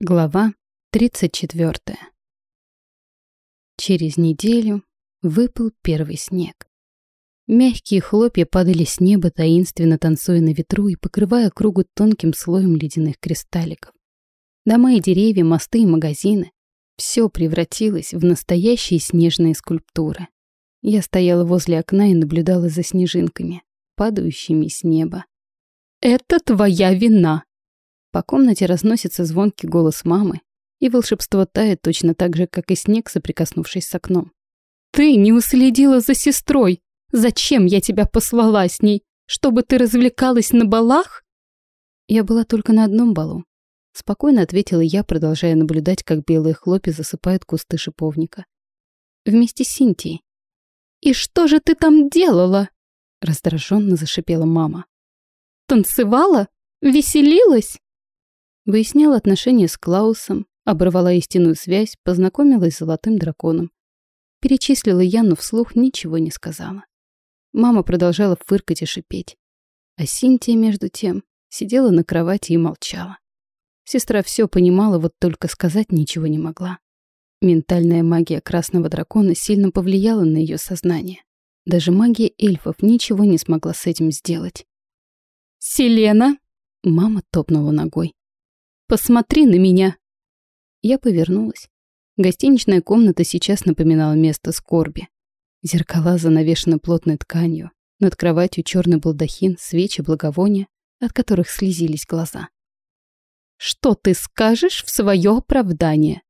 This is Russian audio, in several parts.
Глава 34. Через неделю выпал первый снег. Мягкие хлопья падали с неба, таинственно танцуя на ветру и покрывая кругу тонким слоем ледяных кристалликов. Дома и деревья, мосты и магазины — все превратилось в настоящие снежные скульптуры. Я стояла возле окна и наблюдала за снежинками, падающими с неба. «Это твоя вина!» По комнате разносится звонкий голос мамы, и волшебство тает точно так же, как и снег, соприкоснувшись с окном. «Ты не уследила за сестрой! Зачем я тебя послала с ней? Чтобы ты развлекалась на балах?» Я была только на одном балу. Спокойно ответила я, продолжая наблюдать, как белые хлопья засыпают кусты шиповника. Вместе с Синтией. «И что же ты там делала?» Раздраженно зашипела мама. «Танцевала? Веселилась?» Выясняла отношения с Клаусом, оборвала истинную связь, познакомилась с золотым драконом. Перечислила Яну вслух, ничего не сказала. Мама продолжала фыркать и шипеть. А Синтия, между тем, сидела на кровати и молчала. Сестра все понимала, вот только сказать ничего не могла. Ментальная магия красного дракона сильно повлияла на ее сознание. Даже магия эльфов ничего не смогла с этим сделать. «Селена!» — мама топнула ногой. Посмотри на меня!» Я повернулась. Гостиничная комната сейчас напоминала место скорби. Зеркала занавешены плотной тканью. Над кроватью черный балдахин, свечи, благовония, от которых слезились глаза. «Что ты скажешь в свое оправдание?»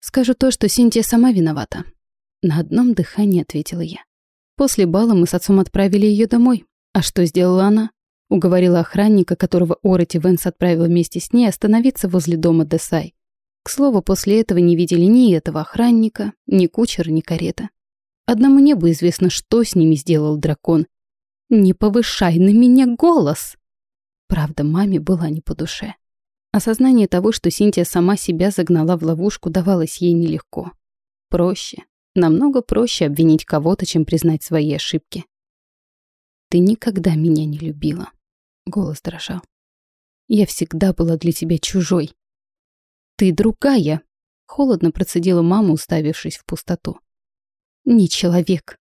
«Скажу то, что Синтия сама виновата», — на одном дыхании ответила я. После бала мы с отцом отправили ее домой. А что сделала она? Уговорила охранника, которого Ороти Венс отправил вместе с ней, остановиться возле дома Десай. К слову, после этого не видели ни этого охранника, ни кучера, ни карета. Одному небу известно, что с ними сделал дракон. «Не повышай на меня голос!» Правда, маме была не по душе. Осознание того, что Синтия сама себя загнала в ловушку, давалось ей нелегко. Проще, намного проще обвинить кого-то, чем признать свои ошибки. «Ты никогда меня не любила», Голос дрожал. «Я всегда была для тебя чужой». «Ты другая!» Холодно процедила мама, уставившись в пустоту. «Не человек.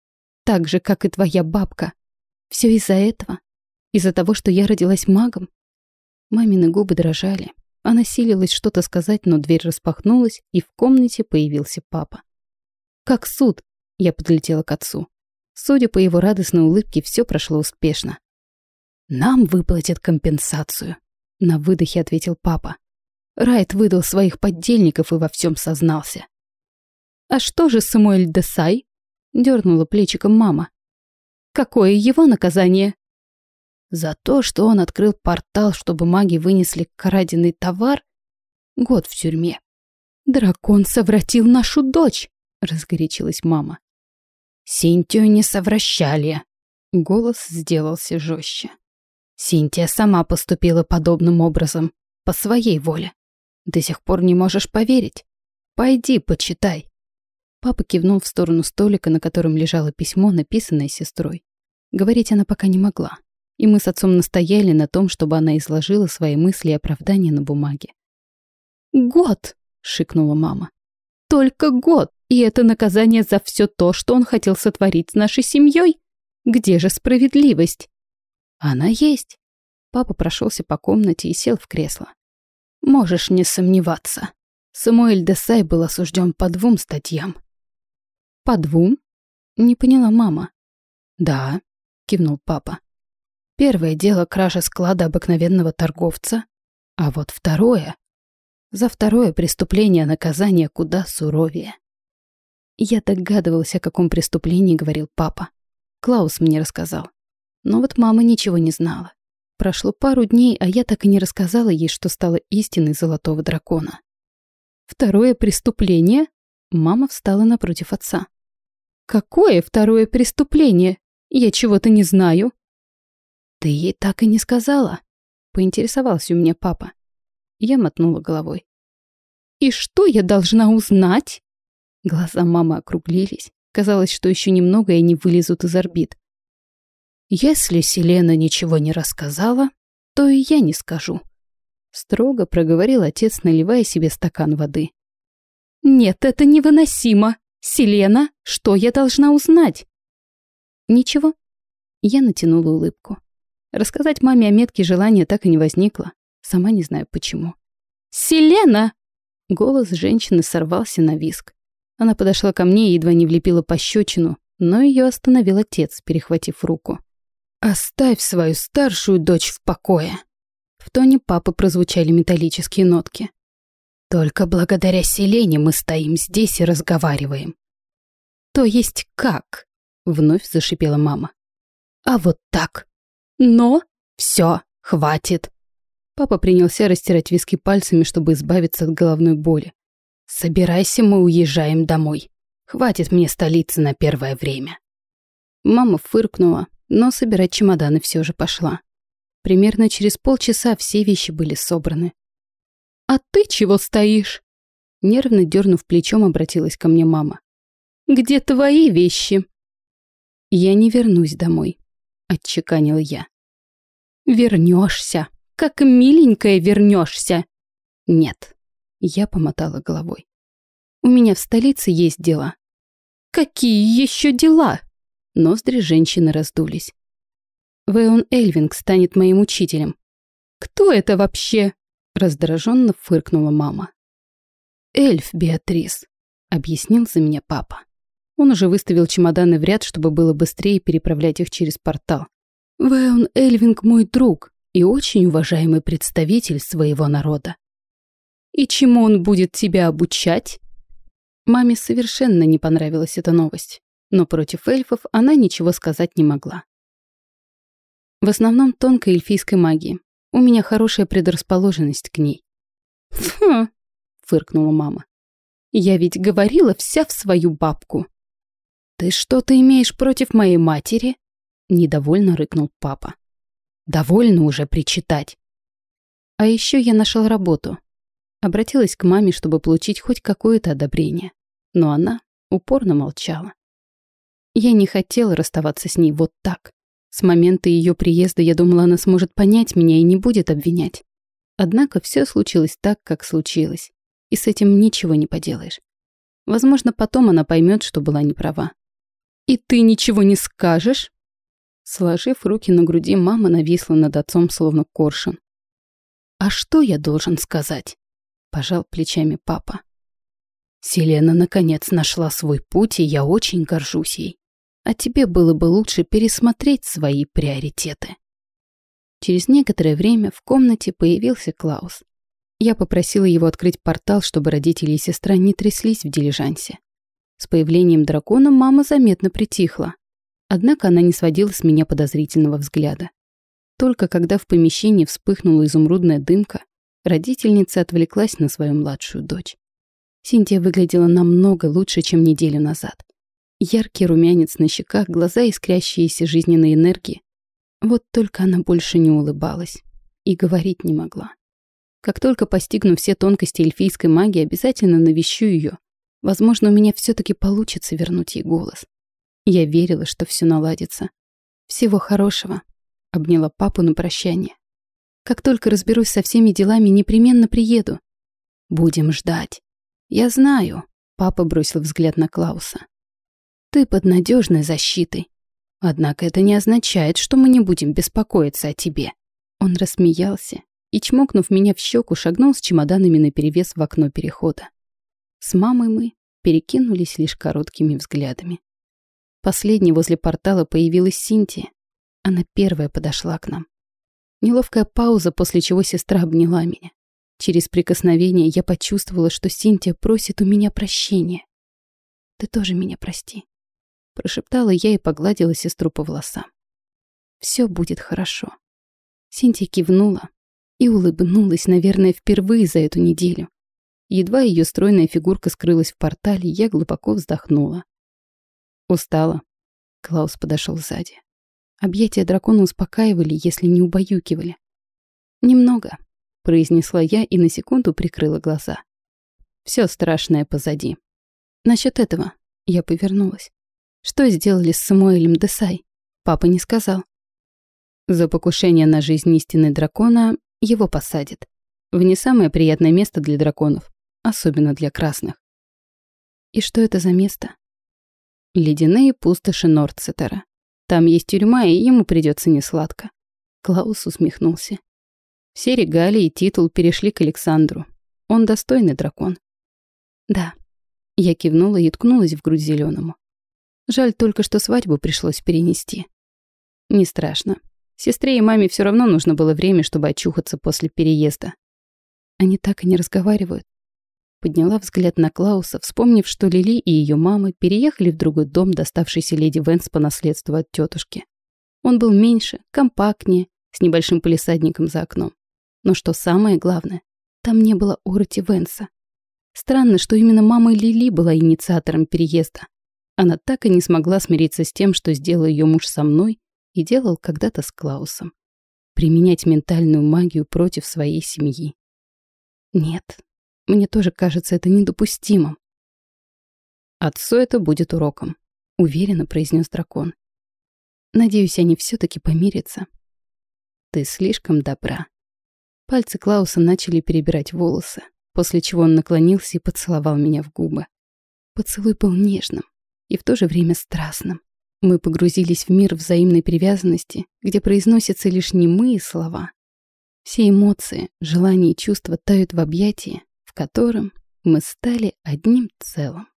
Так же, как и твоя бабка. Все из-за этого? Из-за того, что я родилась магом?» Мамины губы дрожали. Она силилась что-то сказать, но дверь распахнулась, и в комнате появился папа. «Как суд?» Я подлетела к отцу. Судя по его радостной улыбке, все прошло успешно. «Нам выплатят компенсацию», — на выдохе ответил папа. Райт выдал своих поддельников и во всем сознался. «А что же Самуэль Десай?» — дернула плечиком мама. «Какое его наказание?» «За то, что он открыл портал, чтобы маги вынесли краденый товар? Год в тюрьме». «Дракон совратил нашу дочь!» — разгорячилась мама. «Синтию не совращали!» Голос сделался жестче. Синтия сама поступила подобным образом, по своей воле. До сих пор не можешь поверить. Пойди, почитай. Папа кивнул в сторону столика, на котором лежало письмо, написанное сестрой. Говорить она пока не могла. И мы с отцом настояли на том, чтобы она изложила свои мысли и оправдания на бумаге. «Год!» — шикнула мама. «Только год! И это наказание за все то, что он хотел сотворить с нашей семьей? Где же справедливость?» Она есть. Папа прошелся по комнате и сел в кресло. Можешь не сомневаться. Самуэль Десай был осужден по двум статьям. По двум? Не поняла мама. Да, кивнул папа. Первое дело кража склада обыкновенного торговца, а вот второе... За второе преступление наказание куда суровее. Я догадывался, о каком преступлении говорил папа. Клаус мне рассказал. Но вот мама ничего не знала. Прошло пару дней, а я так и не рассказала ей, что стала истиной золотого дракона. Второе преступление? Мама встала напротив отца. Какое второе преступление? Я чего-то не знаю. Ты ей так и не сказала? Поинтересовался у меня папа. Я мотнула головой. И что я должна узнать? Глаза мамы округлились. Казалось, что еще немного и они вылезут из орбит. Если Селена ничего не рассказала, то и я не скажу. Строго проговорил отец, наливая себе стакан воды. «Нет, это невыносимо! Селена, что я должна узнать?» «Ничего». Я натянула улыбку. Рассказать маме о метке желания так и не возникло. Сама не знаю почему. «Селена!» Голос женщины сорвался на виск. Она подошла ко мне и едва не влепила пощечину, но ее остановил отец, перехватив руку. «Оставь свою старшую дочь в покое!» В тоне папы прозвучали металлические нотки. «Только благодаря Селене мы стоим здесь и разговариваем». «То есть как?» — вновь зашипела мама. «А вот так. Но все, хватит!» Папа принялся растирать виски пальцами, чтобы избавиться от головной боли. «Собирайся, мы уезжаем домой. Хватит мне столицы на первое время». Мама фыркнула, но собирать чемоданы все же пошла. Примерно через полчаса все вещи были собраны. «А ты чего стоишь?» Нервно дернув плечом, обратилась ко мне мама. «Где твои вещи?» «Я не вернусь домой», — отчеканила я. «Вернешься, как миленькая вернешься!» «Нет», — я помотала головой. «У меня в столице есть дела». «Какие еще дела?» Ноздри женщины раздулись. Вэон Эльвинг станет моим учителем. Кто это вообще? Раздраженно фыркнула мама. Эльф Беатрис, объяснил за меня папа. Он уже выставил чемоданы в ряд, чтобы было быстрее переправлять их через портал. Вэон Эльвинг мой друг и очень уважаемый представитель своего народа. И чему он будет тебя обучать? Маме совершенно не понравилась эта новость, но против эльфов она ничего сказать не могла. В основном тонкой эльфийской магии. У меня хорошая предрасположенность к ней. «Фу!» — фыркнула мама. «Я ведь говорила вся в свою бабку». «Ты что-то имеешь против моей матери?» — недовольно рыкнул папа. «Довольно уже причитать». А еще я нашел работу. Обратилась к маме, чтобы получить хоть какое-то одобрение. Но она упорно молчала. Я не хотела расставаться с ней вот так. С момента ее приезда я думала, она сможет понять меня и не будет обвинять. Однако все случилось так, как случилось. И с этим ничего не поделаешь. Возможно, потом она поймет, что была неправа. «И ты ничего не скажешь?» Сложив руки на груди, мама нависла над отцом, словно коршун. «А что я должен сказать?» Пожал плечами папа. Селена наконец нашла свой путь, и я очень горжусь ей а тебе было бы лучше пересмотреть свои приоритеты. Через некоторое время в комнате появился Клаус. Я попросила его открыть портал, чтобы родители и сестра не тряслись в дилижансе. С появлением дракона мама заметно притихла. Однако она не сводила с меня подозрительного взгляда. Только когда в помещении вспыхнула изумрудная дымка, родительница отвлеклась на свою младшую дочь. Синтия выглядела намного лучше, чем неделю назад. Яркий румянец на щеках, глаза искрящиеся жизненной энергии. Вот только она больше не улыбалась и говорить не могла. Как только постигну все тонкости эльфийской магии, обязательно навещу ее. Возможно, у меня все-таки получится вернуть ей голос. Я верила, что все наладится. Всего хорошего. Обняла папу на прощание. Как только разберусь со всеми делами, непременно приеду. Будем ждать. Я знаю. Папа бросил взгляд на Клауса. Ты под надежной защитой. Однако это не означает, что мы не будем беспокоиться о тебе». Он рассмеялся и, чмокнув меня в щеку, шагнул с чемоданами наперевес в окно перехода. С мамой мы перекинулись лишь короткими взглядами. Последней возле портала появилась Синтия. Она первая подошла к нам. Неловкая пауза, после чего сестра обняла меня. Через прикосновение я почувствовала, что Синтия просит у меня прощения. «Ты тоже меня прости», Прошептала я и погладила сестру по волосам. Все будет хорошо. Синтия кивнула и улыбнулась, наверное, впервые за эту неделю. Едва ее стройная фигурка скрылась в портале, я глубоко вздохнула. Устала. Клаус подошел сзади. Объятия дракона успокаивали, если не убаюкивали. «Немного», — произнесла я и на секунду прикрыла глаза. Все страшное позади. Насчет этого я повернулась. Что сделали с Самуэлем Десай? Папа не сказал. За покушение на жизнь истины дракона его посадят. В не самое приятное место для драконов, особенно для красных. И что это за место? Ледяные пустоши Нордсетера. Там есть тюрьма, и ему придется несладко. Клаус усмехнулся. Все регалии и титул перешли к Александру. Он достойный дракон. Да. Я кивнула и ткнулась в грудь зеленому. Жаль только, что свадьбу пришлось перенести. Не страшно. Сестре и маме все равно нужно было время, чтобы очухаться после переезда. Они так и не разговаривают. Подняла взгляд на Клауса, вспомнив, что Лили и ее мама переехали в другой дом, доставшийся леди Венс по наследству от тетушки. Он был меньше, компактнее, с небольшим полисадником за окном. Но что самое главное, там не было Ороти Венса. Странно, что именно мама Лили была инициатором переезда. Она так и не смогла смириться с тем, что сделал ее муж со мной и делал когда-то с Клаусом. Применять ментальную магию против своей семьи. Нет, мне тоже кажется это недопустимым. Отцу это будет уроком, уверенно произнес дракон. Надеюсь, они все-таки помирятся. Ты слишком добра. Пальцы Клауса начали перебирать волосы, после чего он наклонился и поцеловал меня в губы. Поцелуй был нежным и в то же время страстным. Мы погрузились в мир взаимной привязанности, где произносятся лишь немые слова. Все эмоции, желания и чувства тают в объятии, в котором мы стали одним целым.